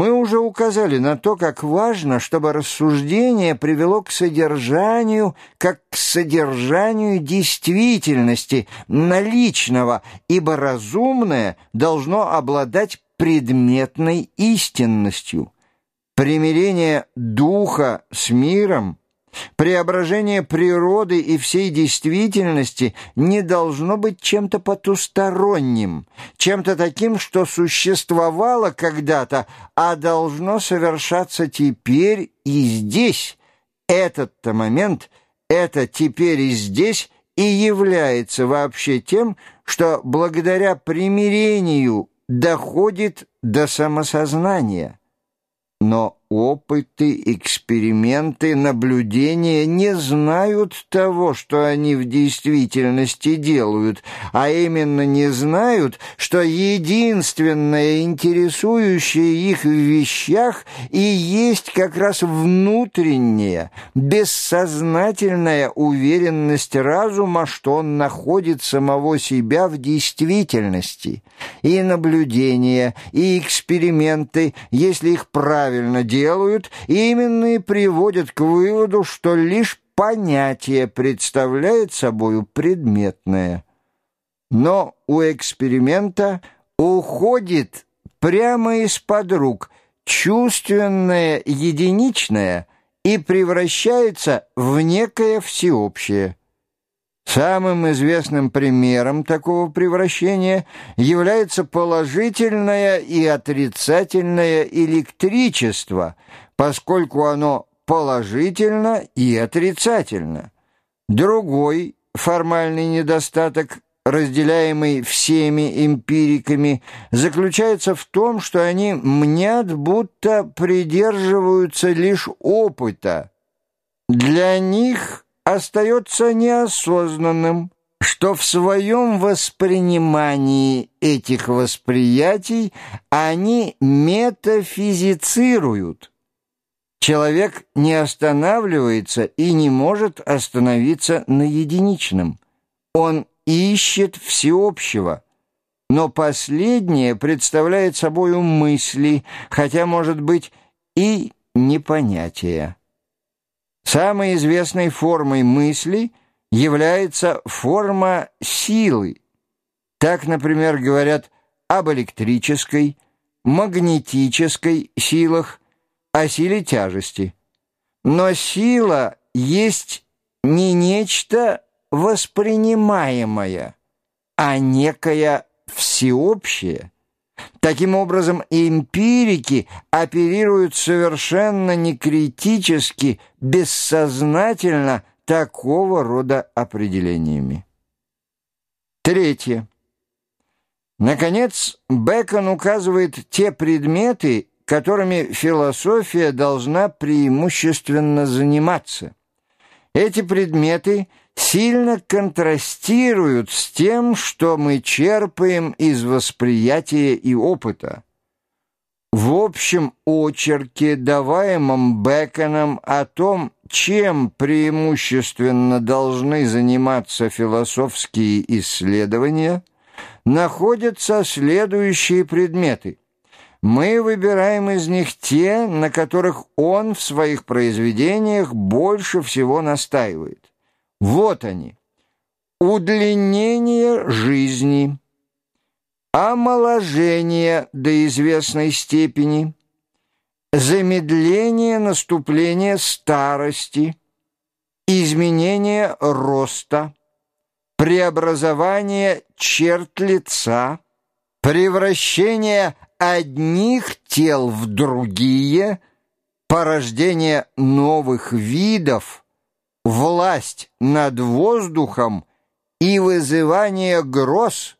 Мы уже указали на то, как важно, чтобы рассуждение привело к содержанию, как к содержанию действительности, наличного, ибо разумное должно обладать предметной истинностью. Примирение духа с миром Преображение природы и всей действительности не должно быть чем-то потусторонним, чем-то таким, что существовало когда-то, а должно совершаться теперь и здесь. Этот-то момент, это теперь и здесь и является вообще тем, что благодаря примирению доходит до самосознания. Но опыты, эксперименты, наблюдения не знают того, что они в действительности делают, а именно не знают, что единственное интересующее их в вещах и есть как раз внутренняя, бессознательная уверенность разума, что он находит самого себя в действительности. И наблюдения, и эксперименты, если их правильно делать, делают, именно и приводят к выводу, что лишь понятие представляет собою предметное. Но у эксперимента уходит прямо из-под рук чувственное единичное и превращается в некое всеобщее. Самым известным примером такого превращения является положительное и отрицательное электричество, поскольку оно положительно и отрицательно. Другой формальный недостаток, разделяемый всеми эмпириками, заключается в том, что они мнят, будто придерживаются лишь опыта. Для них – остается неосознанным, что в своем воспринимании этих восприятий они метафизицируют. Человек не останавливается и не может остановиться на единичном. Он ищет всеобщего, но последнее представляет собою мысли, хотя, может быть, и непонятия. Самой известной формой мысли является форма силы. Так, например, говорят об электрической, магнетической силах, о силе тяжести. Но сила есть не нечто воспринимаемое, а некое всеобщее – Таким образом, эмпирики оперируют совершенно некритически, бессознательно такого рода определениями. Третье. Наконец, Бекон указывает те предметы, которыми философия должна преимущественно заниматься. Эти предметы – сильно контрастируют с тем, что мы черпаем из восприятия и опыта. В общем очерке, даваемом Беконом о том, чем преимущественно должны заниматься философские исследования, находятся следующие предметы. Мы выбираем из них те, на которых он в своих произведениях больше всего настаивает. Вот они. Удлинение жизни, омоложение до известной степени, замедление наступления старости, изменение роста, преобразование черт лица, превращение одних тел в другие, порождение новых видов – власть над воздухом и вызывание гроз,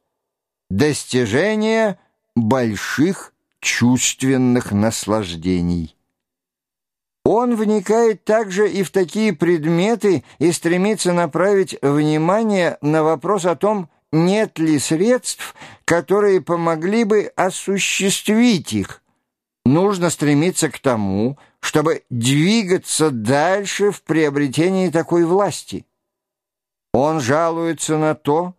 достижение больших чувственных наслаждений. Он вникает также и в такие предметы и стремится направить внимание на вопрос о том, нет ли средств, которые помогли бы осуществить их. Нужно стремиться к тому, чтобы двигаться дальше в приобретении такой власти. Он жалуется на то,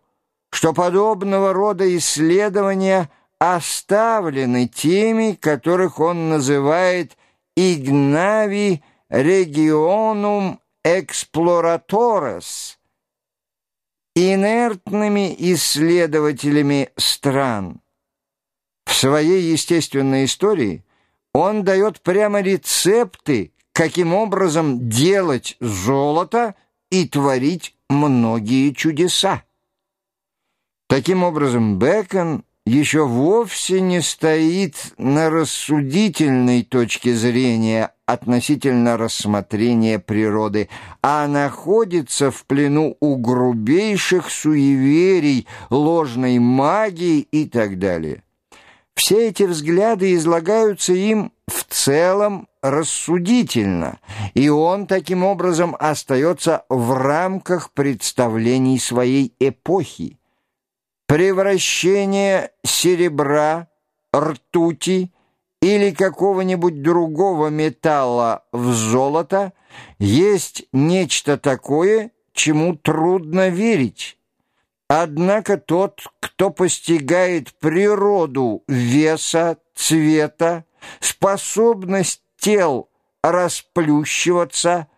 что подобного рода исследования оставлены теми, которых он называет «игнави регионум эксплораторес» инертными исследователями стран. В своей естественной истории он дает прямо рецепты, каким образом делать золото и творить многие чудеса. Таким образом, Бекон еще вовсе не стоит на рассудительной точке зрения относительно рассмотрения природы, а находится в плену у грубейших суеверий, ложной магии и так далее. Все эти взгляды излагаются им в целом рассудительно, и он таким образом остается в рамках представлений своей эпохи. Превращение серебра, ртути или какого-нибудь другого металла в золото есть нечто такое, чему трудно верить. Однако тот, кто постигает природу веса, цвета, способность тел расплющиваться,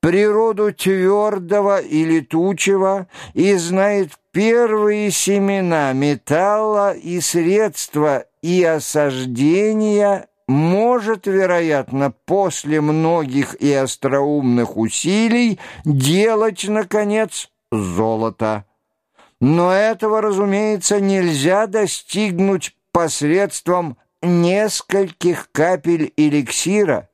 природу твердого и летучего и знает первые семена металла и средства и осаждения, может, вероятно, после многих и остроумных усилий делать, наконец, золото. Но этого, разумеется, нельзя достигнуть посредством нескольких капель эликсира.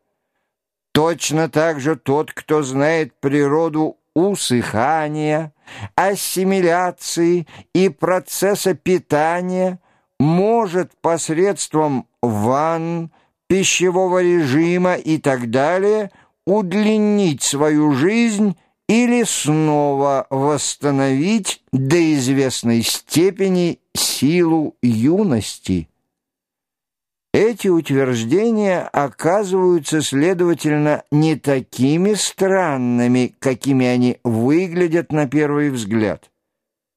Точно так же тот, кто знает природу усыхания, ассимиляции и процесса питания, может посредством ванн, пищевого режима и так далее удлинить свою жизнь или снова восстановить до известной степени силу юности. Эти утверждения оказываются, следовательно, не такими странными, какими они выглядят на первый взгляд.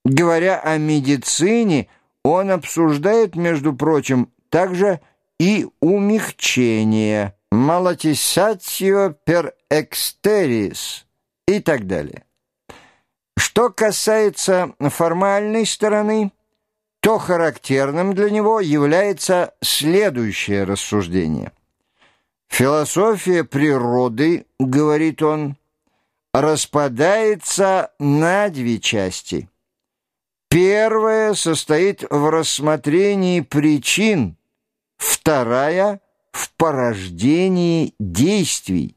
Говоря о медицине, он обсуждает, между прочим, также и умягчение «малатисатио per exteris» и так далее. Что касается формальной стороны, то характерным для него является следующее рассуждение. «Философия природы, — говорит он, — распадается на две части. Первая состоит в рассмотрении причин, вторая — в порождении действий.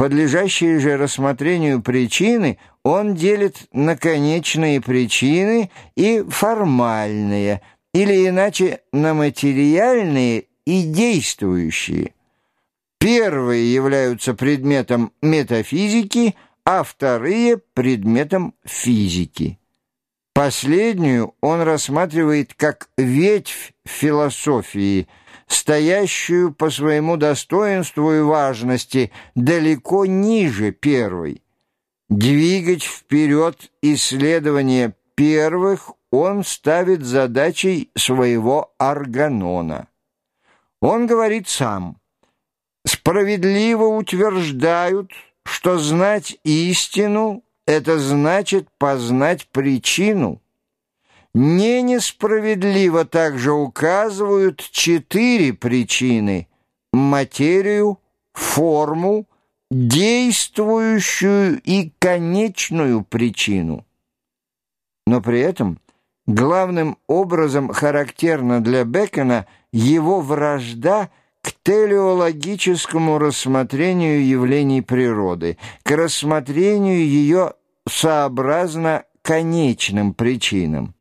Подлежащие же рассмотрению причины он делит на конечные причины и формальные, или иначе на материальные и действующие. Первые являются предметом метафизики, а вторые – предметом физики. Последнюю он рассматривает как ветвь философии – стоящую по своему достоинству и важности далеко ниже первой. Двигать вперед исследование первых он ставит задачей своего органона. Он говорит сам, «Справедливо утверждают, что знать истину — это значит познать причину». Не несправедливо также указывают четыре причины – материю, форму, действующую и конечную причину. Но при этом главным образом характерна для Бекона его вражда к телеологическому рассмотрению явлений природы, к рассмотрению ее сообразно конечным причинам.